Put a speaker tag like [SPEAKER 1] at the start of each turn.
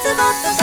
[SPEAKER 1] つぼッ